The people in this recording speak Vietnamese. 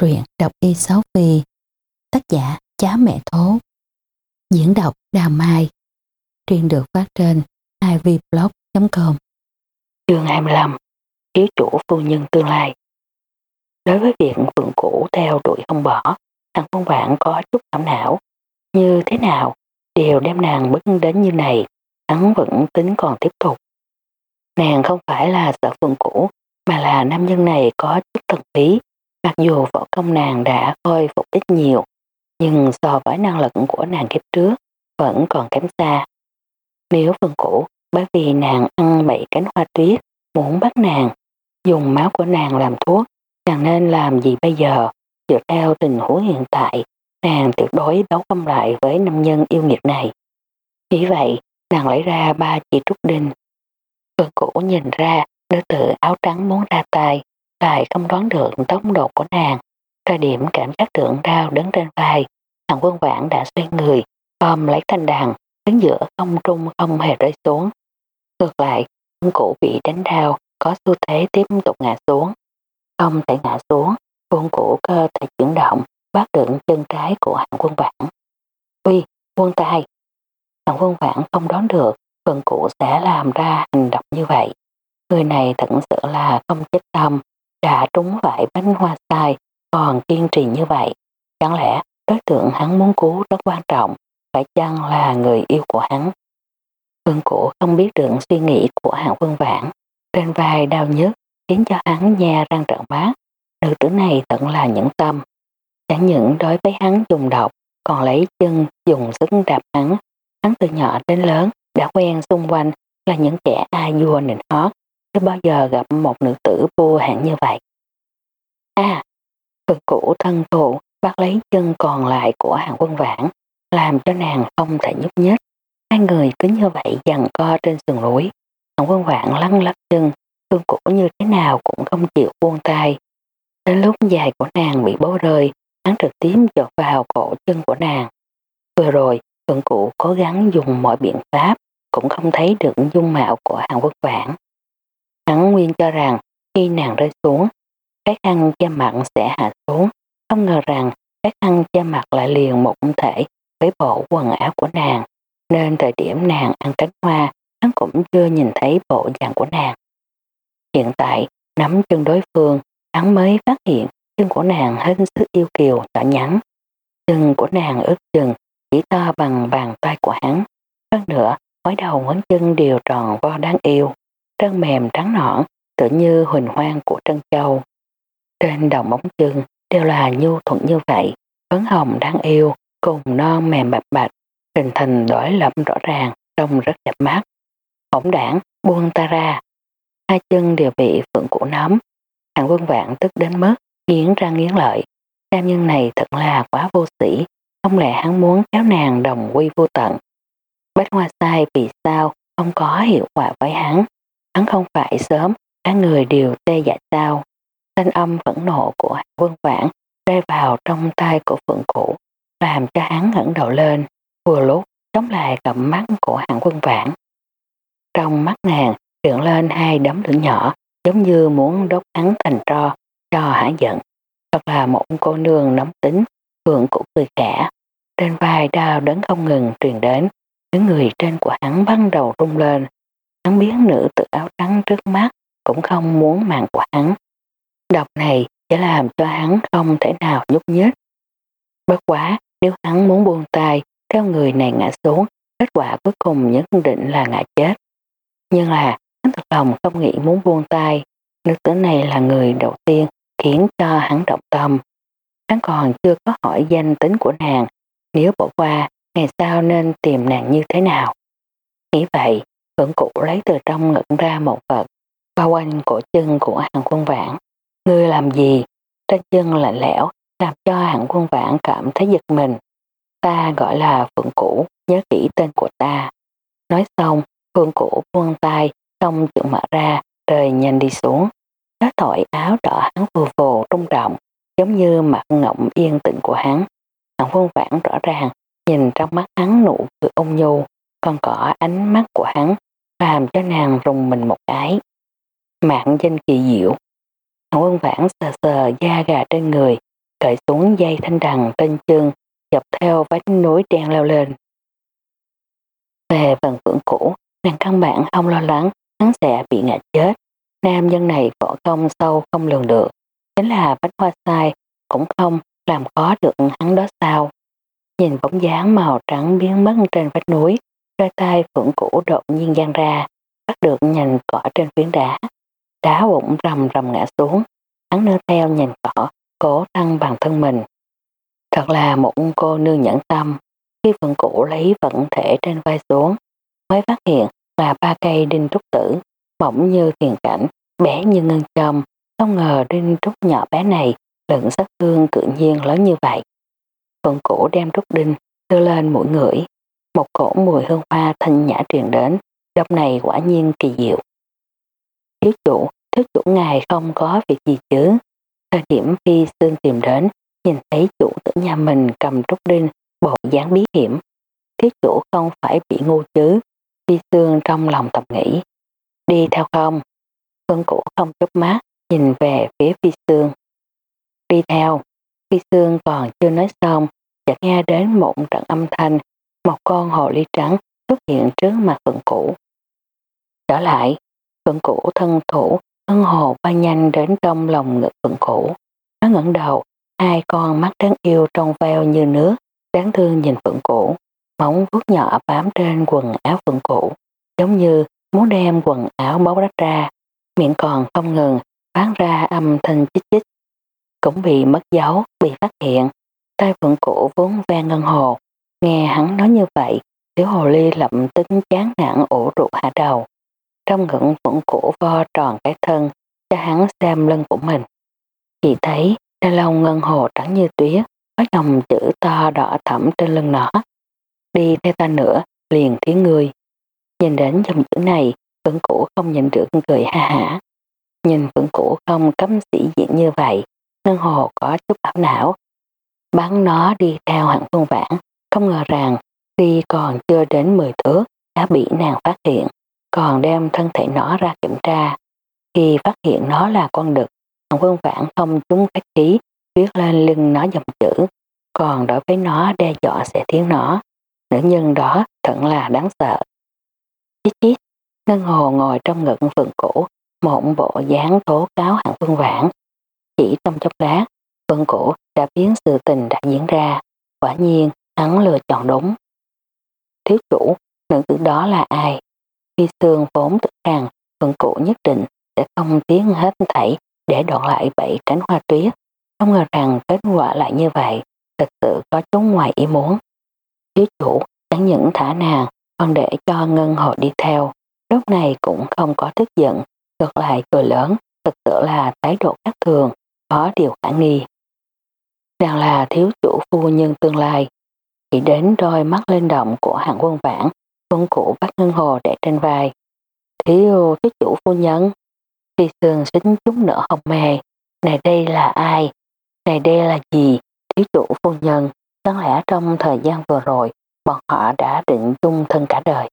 truyện đọc y sáu phi, tác giả chá mẹ thố. Diễn đọc đào mai. Truyện được phát trên ivblog.com chương 25 thiếu chủ phu nhân tương lai. Đối với việc phượng cũ theo đuổi không bỏ, thằng phong vạn có chút cảm não. Như thế nào đều đem nàng bức đến như này, hắn vẫn tính còn tiếp tục. Nàng không phải là sợ phượng cũ mà là nam nhân này có chút thần bí Mặc dù võ công nàng đã khôi phục ít nhiều, nhưng so với năng lực của nàng kiếp trước vẫn còn kém xa. Nếu phương cũ bởi vì nàng ăn bảy cánh hoa tuyết muốn bắt nàng, dùng máu của nàng làm thuốc, nàng nên làm gì bây giờ? Dựa theo tình huống hiện tại, nàng tuyệt đối đấu không lại với nam nhân yêu nghiệt này. Vì vậy, nàng lấy ra ba chỉ trúc đinh. Phương cũ nhìn ra nữ tử áo trắng muốn ra tay, lại không đoán được tốc độ của nàng. Thời điểm cảm giác tượng đau đứng trên vai, thằng quân vãn đã xoay người, ôm lấy thanh đàn, đứng giữa không trung không hề rơi xuống. Ngược lại, quân cụ bị đánh đau, có xu thế tiếp tục ngã xuống. Không thể ngã xuống, quân cụ cơ thể chuyển động, bắt được chân trái của hạng quân vãn. Uy, quân tài Hạng quân vãn không đoán được quân cụ sẽ làm ra hành động như vậy. Người này thật sự là không chết tâm, đã trúng vải bánh hoa sai còn kiên trì như vậy. Chẳng lẽ đối tượng hắn muốn cứu rất quan trọng, phải chăng là người yêu của hắn? Phương cổ không biết được suy nghĩ của hạng vương vãn, trên vai đau nhức khiến cho hắn nha răng trợn mắt. Nữ tử này tận là những tâm. Chẳng những đối với hắn dùng độc, còn lấy chân dùng sức đạp hắn. Hắn từ nhỏ đến lớn đã quen xung quanh là những kẻ ai vua nịnh hót chưa bao giờ gặp một nữ tử vô hạn như vậy. À, cực cũ thân thụ bắt lấy chân còn lại của hàng quân vãn, làm cho nàng không thể nhúc nhích. Hai người cứ như vậy dằn co trên sườn núi. Hàng quân vãn lăn lắc chân, thương cũ như thế nào cũng không chịu buông tay. Đến lúc dài của nàng bị bố rơi, hắn trực tiếp chọt vào cổ chân của nàng. Vừa rồi, Phượng Cụ cố gắng dùng mọi biện pháp, cũng không thấy được dung mạo của hàng quân vãn. Nguyên cho rằng khi nàng rơi xuống, cái khăn che mặt sẽ hạ xuống. Không ngờ rằng cái khăn che mặt lại liền một thể với bộ quần áo của nàng. Nên thời điểm nàng ăn cánh hoa, hắn cũng chưa nhìn thấy bộ dạng của nàng. Hiện tại, nắm chân đối phương, hắn mới phát hiện chân của nàng hết sức yêu kiều, nhỏ nhắn. Chân của nàng ướt chừng, chỉ to bằng bàn tay của hắn. Hơn nữa, mỗi đầu ngón chân đều tròn vo đáng yêu trơn mềm trắng nõn, tự như huỳnh hoang của trân châu. Trên đầu móng chân đều là nhu thuận như vậy, phấn hồng đáng yêu, cùng non mềm bạch bạch, hình thành đổi lẫm rõ ràng, trông rất đẹp mắt. Hổng đảng, buông ta ra. Hai chân đều bị phượng cũ nắm. Hàng quân vạn tức đến mức nghiến răng nghiến lợi. Nam nhân này thật là quá vô sĩ, không lẽ hắn muốn kéo nàng đồng quy vô tận. Bách hoa sai vì sao không có hiệu quả với hắn. Hắn không phải sớm, cả người đều tê dại sao. Thanh âm phẫn nộ của quân vãn rơi vào trong tay của phượng cũ, làm cho hắn ngẩng đầu lên, vừa lúc chống lại cặp mắt của hạng quân vãn. Trong mắt nàng trượn lên hai đấm lửa nhỏ, giống như muốn đốt hắn thành tro, cho hả giận. Thật là một cô nương nóng tính, phượng cũ cười cả. Trên vai đau đớn không ngừng truyền đến, những người trên của hắn bắt đầu rung lên, Hắn biết nữ tự áo trắng trước mắt cũng không muốn mạng của hắn. Độc này sẽ làm cho hắn không thể nào nhúc nhích. Bất quá, nếu hắn muốn buông tay, theo người này ngã xuống, kết quả cuối cùng nhất định là ngã chết. Nhưng là, hắn thật lòng không nghĩ muốn buông tay. Nữ tử này là người đầu tiên khiến cho hắn động tâm. Hắn còn chưa có hỏi danh tính của nàng, nếu bỏ qua, ngày sau nên tìm nàng như thế nào. Nghĩ vậy, Phượng cụ lấy từ trong ngực ra một vật, bao quanh cổ chân của hàng quân vãn. Ngươi làm gì? Trên chân lạnh lẽo, làm cho hàng quân vãn cảm thấy giật mình. Ta gọi là Phượng cụ, nhớ kỹ tên của ta. Nói xong, Phượng cụ buông tay, xong chữ mở ra, rời nhanh đi xuống. Nó thổi áo đỏ hắn vù vù rung động, giống như mặt ngọng yên tĩnh của hắn. Hàng quân vãn rõ ràng, nhìn trong mắt hắn nụ cười ôn nhu, còn có ánh mắt của hắn làm cho nàng rùng mình một cái. Mạng danh kỳ diệu. Hậu ân vãn sờ sờ da gà trên người, cởi xuống dây thanh đằng trên chân, dọc theo vách núi đen leo lên. Về phần phượng cũ, nàng căn bản không lo lắng hắn sẽ bị ngã chết. Nam nhân này võ công sâu không lường được, chính là vách hoa sai cũng không làm khó được hắn đó sao. Nhìn bóng dáng màu trắng biến mất trên vách núi, đôi tay phượng cũ đột nhiên gian ra, bắt được nhành cỏ trên phiến đá. Đá bụng rầm rầm ngã xuống, hắn nơ theo nhành cỏ, cố thăng bằng thân mình. Thật là một cô nương nhẫn tâm, khi phượng cũ lấy vận thể trên vai xuống, mới phát hiện là ba cây đinh trúc tử, mỏng như thiền cảnh, bé như ngân châm, không ngờ đinh trúc nhỏ bé này lượng sát thương tự nhiên lớn như vậy. Phượng cũ đem trúc đinh đưa lên mũi ngửi, một cổ mùi hương hoa thanh nhã truyền đến, đốc này quả nhiên kỳ diệu. Thiếu chủ, thiếu chủ ngài không có việc gì chứ. Thời điểm phi xương tìm đến, nhìn thấy chủ tử nhà mình cầm trúc đinh, bộ dáng bí hiểm. Thiếu chủ không phải bị ngu chứ, phi xương trong lòng tập nghĩ. Đi theo không? Phương cổ không chớp mắt, nhìn về phía phi xương. Đi theo, phi xương còn chưa nói xong, chợt nghe đến một trận âm thanh, một con hồ ly trắng xuất hiện trước mặt Phượng Cũ. Trở lại, Phượng Cũ thân thủ, thân hồ bay nhanh đến trong lòng ngực Phượng Cũ. Nó ngẩng đầu, hai con mắt đáng yêu trong veo như nước, đáng thương nhìn Phượng Cũ. Móng vuốt nhỏ bám trên quần áo Phượng Cũ, giống như muốn đem quần áo bấu rách ra, miệng còn không ngừng phát ra âm thanh chích chích. Cũng bị mất dấu, bị phát hiện. Tay Phượng Cũ vốn ve ngân hồ, nghe hắn nói như vậy, tiểu hồ ly lập tức chán nản ủ rụt hạ đầu. Trong ngưỡng vẫn cổ vo tròn cái thân, cho hắn xem lưng của mình. Chỉ thấy da lông ngân hồ trắng như tuyết, có dòng chữ to đỏ thẫm trên lưng nó. Đi theo ta nữa, liền thấy người. Nhìn đến dòng chữ này, Phượng Cũ không nhịn được cười ha hả. Nhìn Phượng Cũ không cấm sĩ diện như vậy, ngân hồ có chút ảo não. Bắn nó đi theo hạng phương vãn, không ngờ rằng khi còn chưa đến 10 thước đã bị nàng phát hiện, còn đem thân thể nó ra kiểm tra. Khi phát hiện nó là con đực, hạng phương vãn không chúng khách khí, viết lên lưng nó dòng chữ, còn đối với nó đe dọa sẽ thiến nó. Nữ nhân đó thật là đáng sợ. Chít chít, Ngân Hồ ngồi trong ngực vườn cổ, một bộ dáng tố cáo hạng phương vãn. Chỉ trong chốc lát, phượng cổ đã biến sự tình đã diễn ra. Quả nhiên, hắn lựa chọn đúng. Thiếu chủ, nữ tử đó là ai? Khi xương vốn tự rằng phần cụ nhất định sẽ không tiến hết thảy để đoạn lại bảy cánh hoa tuyết. Không ngờ rằng kết quả lại như vậy, thật sự có chút ngoài ý muốn. Thiếu chủ chẳng những thả nàng, còn để cho ngân hội đi theo. Lúc này cũng không có tức giận, ngược lại cười lớn, thực sự là thái độ khác thường, có điều khả nghi. Nàng là thiếu chủ phu nhân tương lai, chỉ đến đôi mắt lên động của hạng quân vãn, quân cụ bắt ngân hồ để trên vai. Thiếu thiếu chủ phu nhân, phi sương xính chút nở hồng mề, này đây là ai? Này đây là gì? Thiếu chủ phu nhân, chẳng lẽ trong thời gian vừa rồi bọn họ đã định chung thân cả đời.